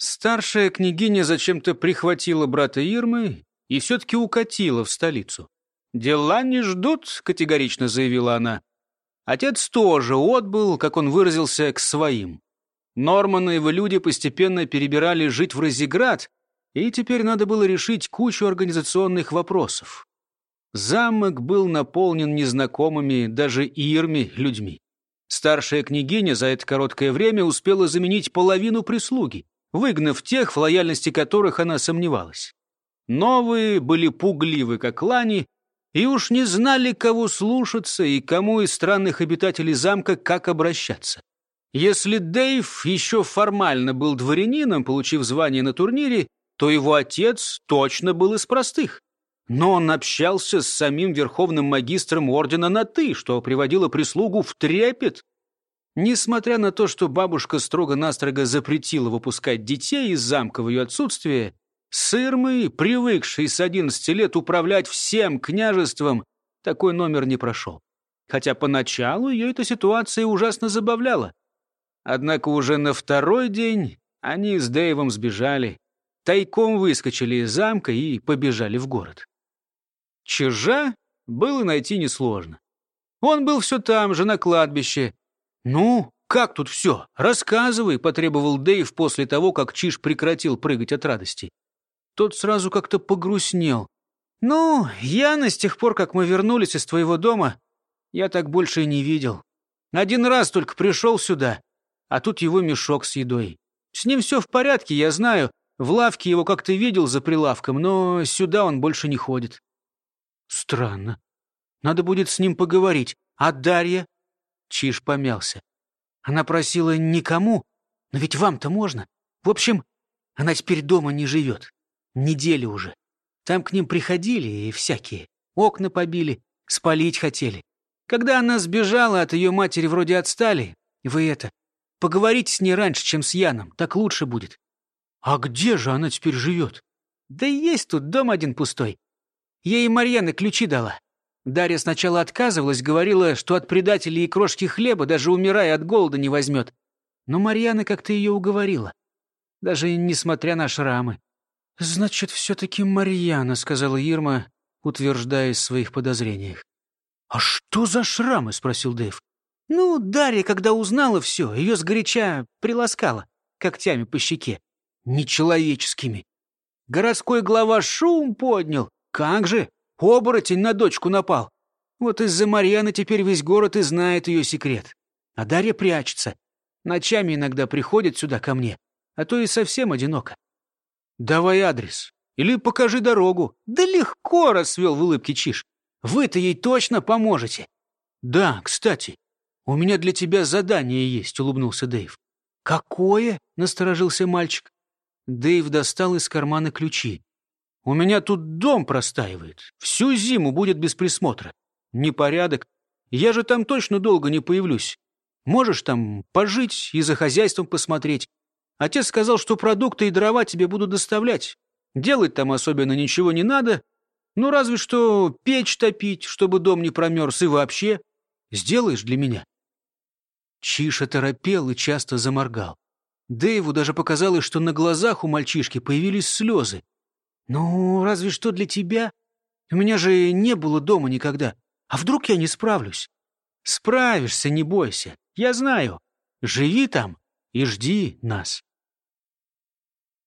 Старшая княгиня зачем-то прихватила брата Ирмы и все-таки укатила в столицу. «Дела не ждут», — категорично заявила она. Отец тоже отбыл, как он выразился, к своим. Норман и его люди постепенно перебирали жить в Розиград, и теперь надо было решить кучу организационных вопросов. Замок был наполнен незнакомыми, даже Ирми, людьми. Старшая княгиня за это короткое время успела заменить половину прислуги выгнав тех, в лояльности которых она сомневалась. Новые были пугливы, как лани, и уж не знали, кого слушаться и кому из странных обитателей замка как обращаться. Если Дэйв еще формально был дворянином, получив звание на турнире, то его отец точно был из простых. Но он общался с самим верховным магистром ордена на «ты», что приводило прислугу в трепет Несмотря на то, что бабушка строго-настрого запретила выпускать детей из замка в ее отсутствие, Сырмы, привыкший с 11 лет управлять всем княжеством, такой номер не прошел. Хотя поначалу ее эта ситуация ужасно забавляла. Однако уже на второй день они с Дэйвом сбежали, тайком выскочили из замка и побежали в город. Чижа было найти несложно. Он был все там же, на кладбище, «Ну, как тут все? Рассказывай», — потребовал Дэйв после того, как Чиж прекратил прыгать от радости. Тот сразу как-то погрустнел. «Ну, Яна, с тех пор, как мы вернулись из твоего дома, я так больше и не видел. Один раз только пришел сюда, а тут его мешок с едой. С ним все в порядке, я знаю. В лавке его как-то видел за прилавком, но сюда он больше не ходит». «Странно. Надо будет с ним поговорить. А Дарья?» Чиж помялся. Она просила никому, но ведь вам-то можно. В общем, она теперь дома не живет. Недели уже. Там к ним приходили и всякие. Окна побили, спалить хотели. Когда она сбежала, от ее матери вроде отстали. Вы это, поговорите с ней раньше, чем с Яном. Так лучше будет. А где же она теперь живет? Да есть тут дом один пустой. Ей Марьяна ключи дала. Дарья сначала отказывалась, говорила, что от предателей и крошки хлеба, даже умирая от голода, не возьмет. Но Марьяна как-то ее уговорила, даже несмотря на шрамы. «Значит, все-таки Марьяна», — сказала Ирма, утверждая в своих подозрениях. «А что за шрамы?» — спросил Дэйв. «Ну, Дарья, когда узнала все, ее сгоряча приласкала когтями по щеке. Нечеловеческими. Городской глава шум поднял. Как же? Оборотень на дочку напал. Вот из-за Марьяны теперь весь город и знает ее секрет. А Дарья прячется. Ночами иногда приходит сюда ко мне, а то и совсем одиноко. Давай адрес. Или покажи дорогу. Да легко, расцвел в улыбке Чиш. Вы-то ей точно поможете. Да, кстати, у меня для тебя задание есть, улыбнулся Дэйв. Какое? насторожился мальчик. Дэйв достал из кармана ключи. У меня тут дом простаивает. Всю зиму будет без присмотра. Непорядок. Я же там точно долго не появлюсь. Можешь там пожить и за хозяйством посмотреть. Отец сказал, что продукты и дрова тебе будут доставлять. Делать там особенно ничего не надо. Ну, разве что печь топить, чтобы дом не промерз, и вообще. Сделаешь для меня?» Чиша торопел и часто заморгал. Дэйву даже показалось, что на глазах у мальчишки появились слезы. «Ну, разве что для тебя. У меня же не было дома никогда. А вдруг я не справлюсь?» «Справишься, не бойся. Я знаю. Живи там и жди нас».